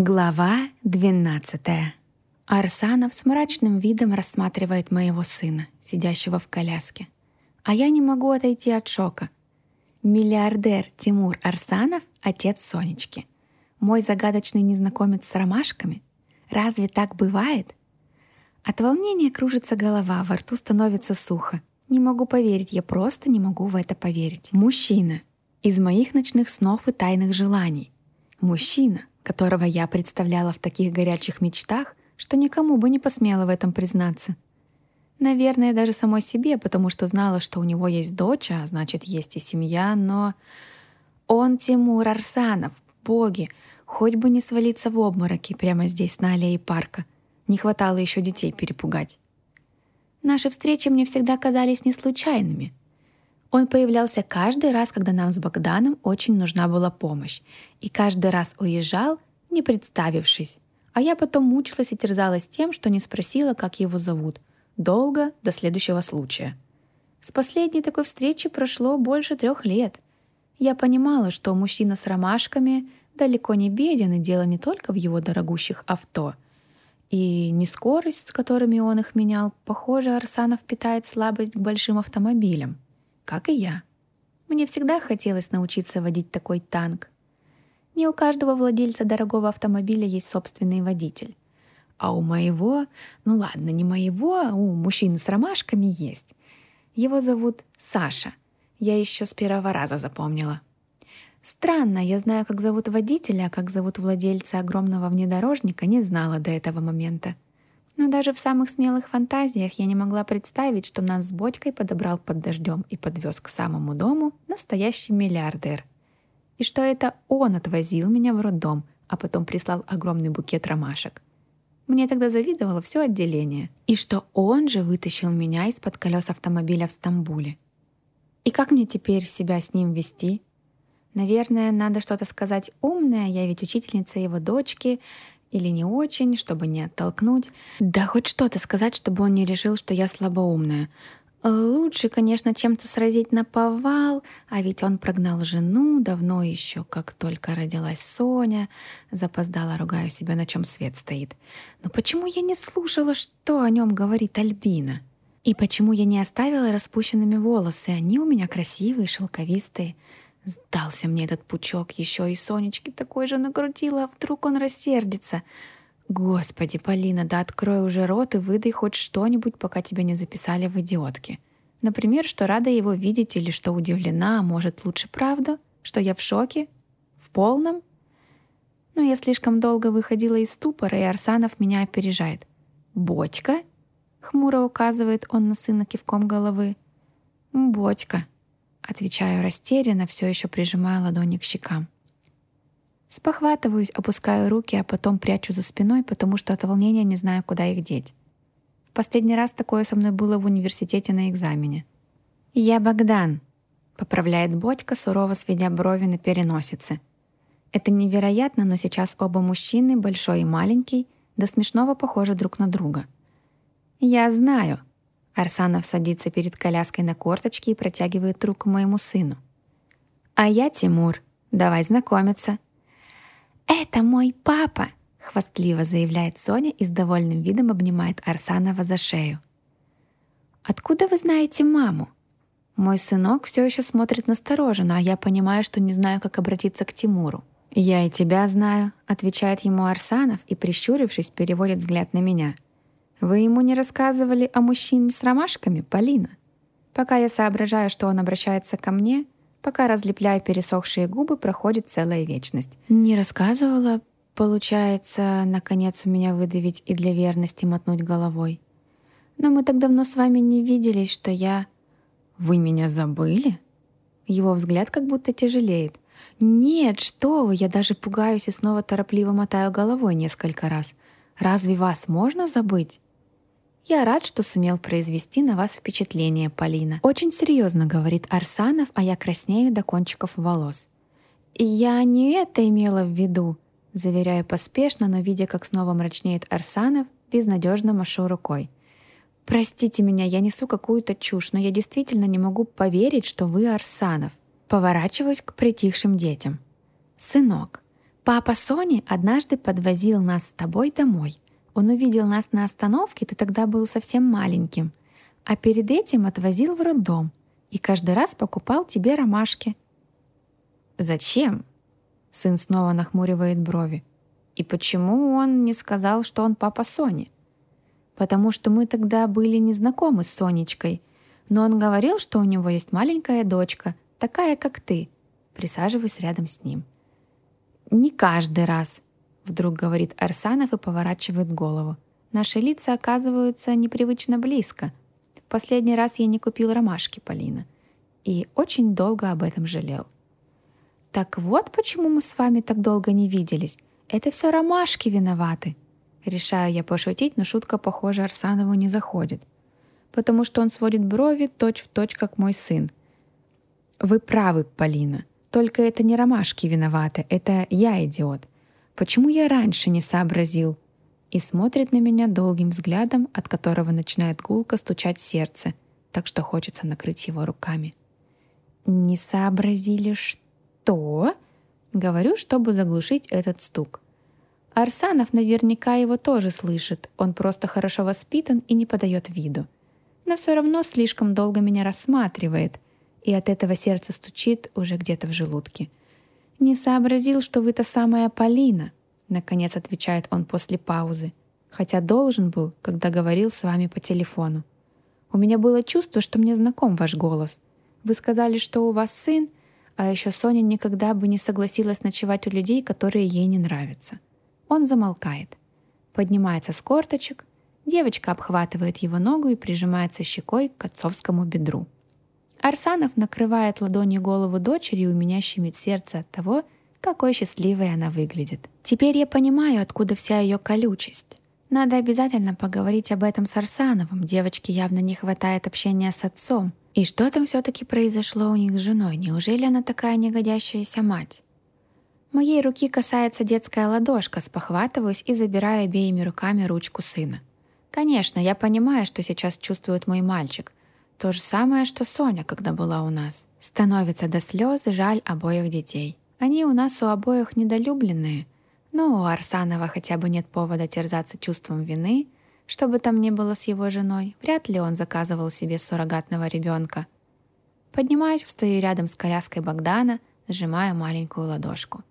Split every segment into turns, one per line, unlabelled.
Глава 12. Арсанов с мрачным видом рассматривает моего сына, сидящего в коляске. А я не могу отойти от шока. Миллиардер Тимур Арсанов — отец Сонечки. Мой загадочный незнакомец с ромашками? Разве так бывает? От волнения кружится голова, во рту становится сухо. Не могу поверить, я просто не могу в это поверить. Мужчина. Из моих ночных снов и тайных желаний. Мужчина, которого я представляла в таких горячих мечтах, что никому бы не посмела в этом признаться. Наверное, даже самой себе, потому что знала, что у него есть дочь, а значит, есть и семья, но... Он Тимур Арсанов, боги, хоть бы не свалиться в обмороки прямо здесь, на аллее парка. Не хватало еще детей перепугать. Наши встречи мне всегда казались не случайными. Он появлялся каждый раз, когда нам с Богданом очень нужна была помощь, и каждый раз уезжал, не представившись. А я потом мучилась и терзалась тем, что не спросила, как его зовут. Долго, до следующего случая. С последней такой встречи прошло больше трех лет. Я понимала, что мужчина с ромашками далеко не беден, и дело не только в его дорогущих авто. И не скорость, с которыми он их менял. Похоже, Арсанов питает слабость к большим автомобилям как и я. Мне всегда хотелось научиться водить такой танк. Не у каждого владельца дорогого автомобиля есть собственный водитель. А у моего, ну ладно, не моего, а у мужчины с ромашками есть. Его зовут Саша. Я еще с первого раза запомнила. Странно, я знаю, как зовут водителя, а как зовут владельца огромного внедорожника, не знала до этого момента. Но даже в самых смелых фантазиях я не могла представить, что нас с Бодькой подобрал под дождем и подвез к самому дому настоящий миллиардер. И что это он отвозил меня в роддом, а потом прислал огромный букет ромашек. Мне тогда завидовало все отделение. И что он же вытащил меня из-под колес автомобиля в Стамбуле. И как мне теперь себя с ним вести? Наверное, надо что-то сказать умное, я ведь учительница его дочки, или не очень, чтобы не оттолкнуть. Да хоть что-то сказать, чтобы он не решил, что я слабоумная. Лучше, конечно, чем-то сразить на повал, а ведь он прогнал жену давно еще, как только родилась Соня. Запоздала, ругаю себя, на чем свет стоит. Но почему я не слушала, что о нем говорит Альбина? И почему я не оставила распущенными волосы? Они у меня красивые, шелковистые. Сдался мне этот пучок, еще и Сонечки такой же накрутила, а вдруг он рассердится. Господи, Полина, да открой уже рот и выдай хоть что-нибудь, пока тебя не записали в идиотки. Например, что рада его видеть или что удивлена, а может лучше правда, что я в шоке, в полном. Но я слишком долго выходила из ступора, и Арсанов меня опережает. «Бодька?» — хмуро указывает он на сына кивком головы. «Бодька», Отвечаю растерянно, все еще прижимая ладони к щекам. Спохватываюсь, опускаю руки, а потом прячу за спиной, потому что от волнения не знаю, куда их деть. В последний раз такое со мной было в университете на экзамене. «Я Богдан», — поправляет Бодька, сурово сведя брови на переносице. Это невероятно, но сейчас оба мужчины, большой и маленький, до смешного похожи друг на друга. «Я знаю», Арсанов садится перед коляской на корточки и протягивает руку моему сыну. «А я Тимур. Давай знакомиться». «Это мой папа!» — хвастливо заявляет Соня и с довольным видом обнимает Арсанова за шею. «Откуда вы знаете маму?» Мой сынок все еще смотрит настороженно, а я понимаю, что не знаю, как обратиться к Тимуру. «Я и тебя знаю», — отвечает ему Арсанов и, прищурившись, переводит взгляд на меня — вы ему не рассказывали о мужчине с ромашками, Полина? Пока я соображаю, что он обращается ко мне, пока разлепляю пересохшие губы, проходит целая вечность. Не рассказывала, получается, наконец у меня выдавить и для верности мотнуть головой. Но мы так давно с вами не виделись, что я... Вы меня забыли? Его взгляд как будто тяжелеет. Нет, что вы, я даже пугаюсь и снова торопливо мотаю головой несколько раз. Разве вас можно забыть? «Я рад, что сумел произвести на вас впечатление, Полина». Очень серьезно говорит Арсанов, а я краснею до кончиков волос. «Я не это имела в виду», заверяю поспешно, но видя, как снова мрачнеет Арсанов, безнадежно машу рукой. «Простите меня, я несу какую-то чушь, но я действительно не могу поверить, что вы Арсанов». Поворачиваюсь к притихшим детям. «Сынок, Папа Сони однажды подвозил нас с тобой домой. Он увидел нас на остановке, ты тогда был совсем маленьким. А перед этим отвозил в роддом и каждый раз покупал тебе ромашки.
«Зачем?» Сын снова нахмуривает брови. «И почему он не сказал, что он папа Сони?»
«Потому что мы тогда были не знакомы с Сонечкой, но он говорил, что у него есть маленькая дочка, такая, как ты». Присаживаюсь рядом с ним. «Не каждый раз», — вдруг говорит Арсанов и поворачивает голову. «Наши лица оказываются непривычно близко. В последний раз я не купил ромашки, Полина, и очень долго об этом жалел». «Так вот почему мы с вами так долго не виделись. Это все ромашки виноваты». Решаю я пошутить, но шутка, похоже, Арсанову не заходит. Потому что он сводит брови точь в точь, как мой сын. «Вы правы, Полина. Только это не ромашки виноваты, это я идиот. Почему я раньше не сообразил? И смотрит на меня долгим взглядом, от которого начинает гулко стучать сердце, так что хочется накрыть его руками. «Не сообразили что?» Говорю, чтобы заглушить этот стук. Арсанов наверняка его тоже слышит, он просто хорошо воспитан и не подает виду. Но все равно слишком долго меня рассматривает — и от этого сердце стучит уже где-то в желудке. «Не сообразил, что вы та самая Полина», — наконец отвечает он после паузы, хотя должен был, когда говорил с вами по телефону. «У меня было чувство, что мне знаком ваш голос. Вы сказали, что у вас сын, а еще Соня никогда бы не согласилась ночевать у людей, которые ей не нравятся». Он замолкает, поднимается с корточек, девочка обхватывает его ногу и прижимается щекой к отцовскому бедру. Арсанов накрывает ладонью голову дочери, и у меня щемит сердце от того, какой счастливой она выглядит. Теперь я понимаю, откуда вся ее колючесть. Надо обязательно поговорить об этом с Арсановым. Девочке явно не хватает общения с отцом. И что там все-таки произошло у них с женой? Неужели она такая негодящаяся мать? Моей руки касается детская ладошка, спохватываюсь и забираю обеими руками ручку сына. Конечно, я понимаю, что сейчас чувствует мой мальчик, то же самое, что Соня, когда была у нас. Становится до слез жаль обоих детей. Они у нас у обоих недолюбленные. Но у Арсанова хотя бы нет повода терзаться чувством вины, что бы там ни было с его женой. Вряд ли он заказывал себе суррогатного ребенка. Поднимаюсь, встаю рядом с коляской Богдана, сжимаю маленькую ладошку.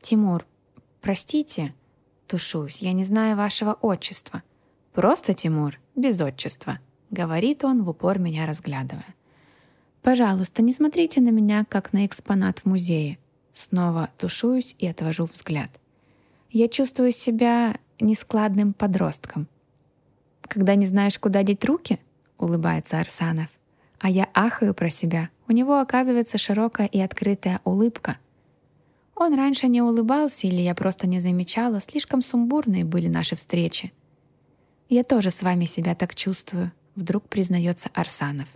«Тимур, простите», тушусь, я не знаю вашего отчества. Просто Тимур, без отчества говорит он, в упор меня разглядывая. «Пожалуйста, не смотрите на меня, как на экспонат в музее». Снова тушуюсь и отвожу взгляд. Я чувствую себя нескладным подростком. «Когда не знаешь, куда деть руки?» — улыбается Арсанов. А я ахаю про себя. У него оказывается широкая и открытая улыбка. Он раньше не улыбался или я просто не замечала, слишком сумбурные были наши встречи. Я тоже с вами себя так чувствую, вдруг признается Арсанов.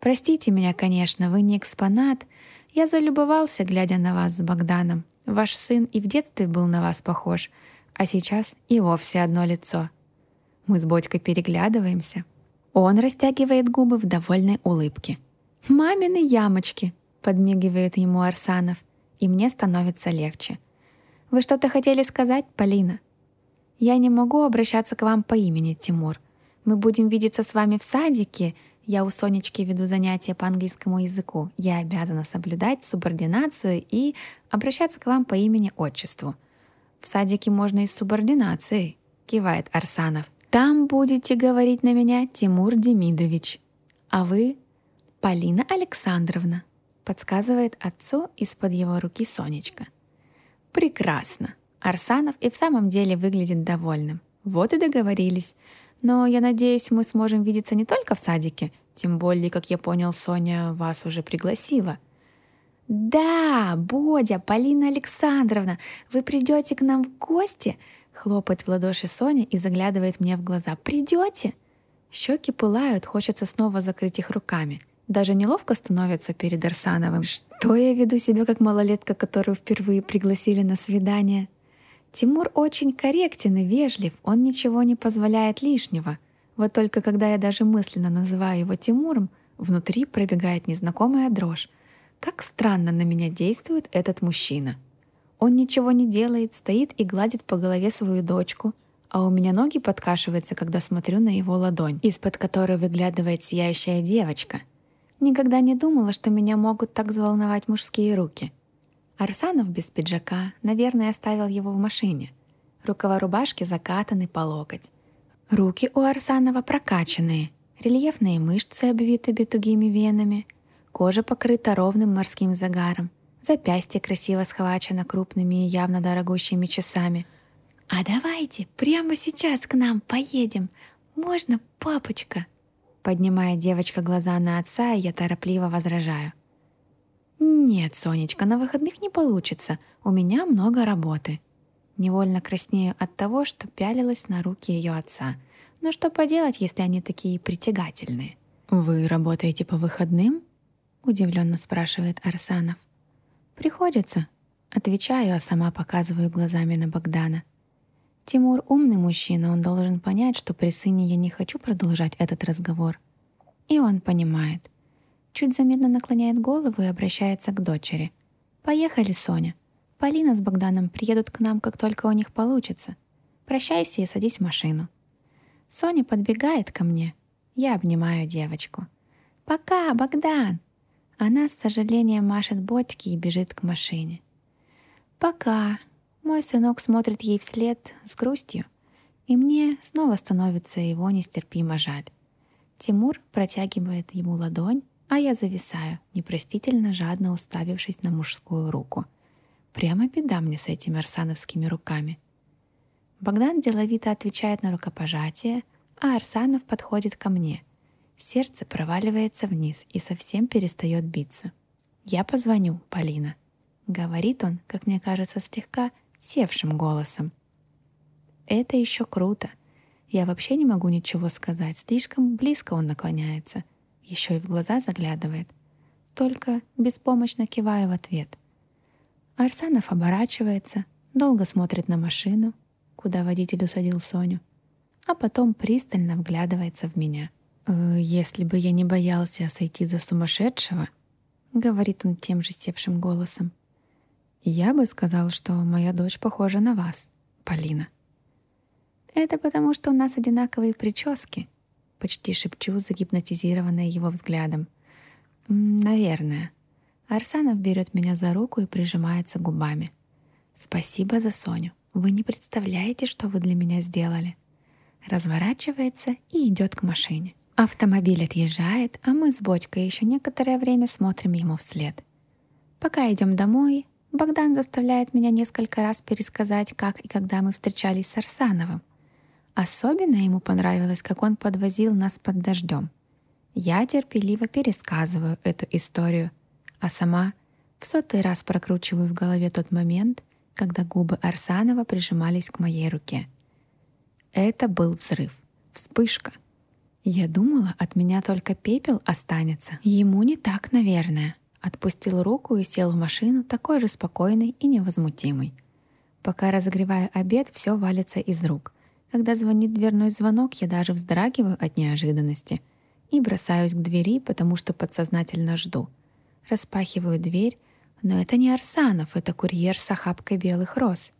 «Простите меня, конечно, вы не экспонат. Я залюбовался, глядя на вас с Богданом. Ваш сын и в детстве был на вас похож, а сейчас и вовсе одно лицо». Мы с Бодькой переглядываемся. Он растягивает губы в довольной улыбке. «Мамины ямочки!» — подмигивает ему Арсанов. И мне становится легче. «Вы что-то хотели сказать, Полина?» «Я не могу обращаться к вам по имени, Тимур», мы будем видеться с вами в садике. Я у Сонечки веду занятия по английскому языку. Я обязана соблюдать субординацию и обращаться к вам по имени-отчеству. В садике можно и с субординацией, кивает Арсанов. Там будете говорить на меня Тимур Демидович. А вы Полина Александровна, подсказывает отцу из-под его руки Сонечка. Прекрасно. Арсанов и в самом деле выглядит довольным. Вот и договорились. Но я надеюсь, мы сможем видеться не только в садике, тем более, как я понял, Соня вас уже пригласила. «Да, Бодя, Полина Александровна, вы придете к нам в гости?» Хлопает в ладоши Соня и заглядывает мне в глаза. «Придете?» Щеки пылают, хочется снова закрыть их руками. Даже неловко становится перед Арсановым. Что я веду себя как малолетка, которую впервые пригласили на свидание? Тимур очень корректен и вежлив, он ничего не позволяет лишнего. Вот только когда я даже мысленно называю его Тимуром, внутри пробегает незнакомая дрожь. Как странно на меня действует этот мужчина. Он ничего не делает, стоит и гладит по голове свою дочку, а у меня ноги подкашиваются, когда смотрю на его ладонь, из-под которой выглядывает сияющая девочка. Никогда не думала, что меня могут так взволновать мужские руки. Арсанов без пиджака, наверное, оставил его в машине. Рукава рубашки закатаны по локоть. Руки у Арсанова прокачанные, рельефные мышцы обвиты тугими венами, кожа покрыта ровным морским загаром, запястье красиво схвачено крупными и явно дорогущими часами. «А давайте прямо сейчас к нам поедем. Можно, папочка?» Поднимая девочка глаза на отца, я торопливо возражаю. «Нет, Сонечка, на выходных не получится. У меня много работы». Невольно краснею от того, что пялилась на руки ее отца. Но что поделать, если они такие притягательные? «Вы работаете по выходным?» — удивленно спрашивает Арсанов. «Приходится». Отвечаю, а сама показываю глазами на Богдана. Тимур умный мужчина, он должен понять, что при сыне я не хочу продолжать этот разговор. И он понимает. Чуть заметно наклоняет голову и обращается к дочери. «Поехали, Соня. Полина с Богданом приедут к нам, как только у них получится. Прощайся и садись в машину». Соня подбегает ко мне. Я обнимаю девочку. «Пока, Богдан!» Она с сожалением машет ботики и бежит к машине. «Пока!» Мой сынок смотрит ей вслед с грустью, и мне снова становится его нестерпимо жаль. Тимур протягивает ему ладонь, а я зависаю, непростительно жадно уставившись на мужскую руку — Прямо беда мне с этими арсановскими руками. Богдан деловито отвечает на рукопожатие, а Арсанов подходит ко мне. Сердце проваливается вниз и совсем перестает биться. «Я позвоню, Полина», — говорит он, как мне кажется, слегка севшим голосом. «Это еще круто. Я вообще не могу ничего сказать, слишком близко он наклоняется, еще и в глаза заглядывает. Только беспомощно киваю в ответ. Арсанов оборачивается, долго смотрит на машину, куда водитель усадил Соню, а потом пристально вглядывается в меня. «Э, «Если бы я не боялся сойти за сумасшедшего», — говорит он тем же севшим голосом, «я бы сказал, что моя дочь похожа на вас, Полина». «Это потому, что у нас одинаковые прически», — почти шепчу, загипнотизированная его взглядом. «Наверное», Арсанов берет меня за руку и прижимается губами. «Спасибо за Соню. Вы не представляете, что вы для меня сделали». Разворачивается и идет к машине. Автомобиль отъезжает, а мы с Бодькой еще некоторое время смотрим ему вслед. Пока идем домой, Богдан заставляет меня несколько раз пересказать, как и когда мы встречались с Арсановым. Особенно ему понравилось, как он подвозил нас под дождем. Я терпеливо пересказываю эту историю, а сама в сотый раз прокручиваю в голове тот момент, когда губы Арсанова прижимались к моей руке. Это был взрыв, вспышка. Я думала, от меня только пепел останется. Ему не так, наверное. Отпустил руку и сел в машину, такой же спокойный и невозмутимый. Пока разогреваю обед, все валится из рук. Когда звонит дверной звонок, я даже вздрагиваю от неожиданности и бросаюсь к двери, потому что подсознательно жду — Распахиваю дверь, но это не Арсанов, это курьер с охапкой белых роз.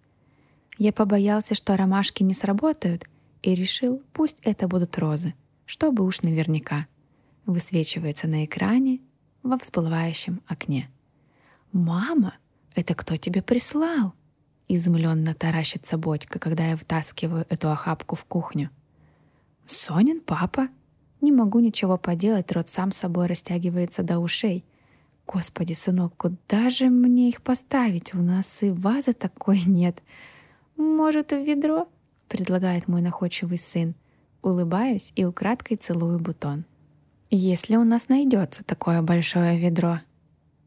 Я побоялся, что ромашки не сработают, и решил, пусть это будут розы, чтобы уж наверняка. Высвечивается на экране во всплывающем окне. «Мама, это кто тебе прислал?» Изумленно таращится Бодька, когда я втаскиваю эту охапку в кухню. «Сонин папа?» Не могу ничего поделать, рот сам собой растягивается до ушей. Господи, сынок, куда же мне их поставить? У нас и вазы такой нет. Может, в ведро? Предлагает мой находчивый сын. Улыбаюсь и украдкой целую бутон. Если у нас найдется такое большое ведро,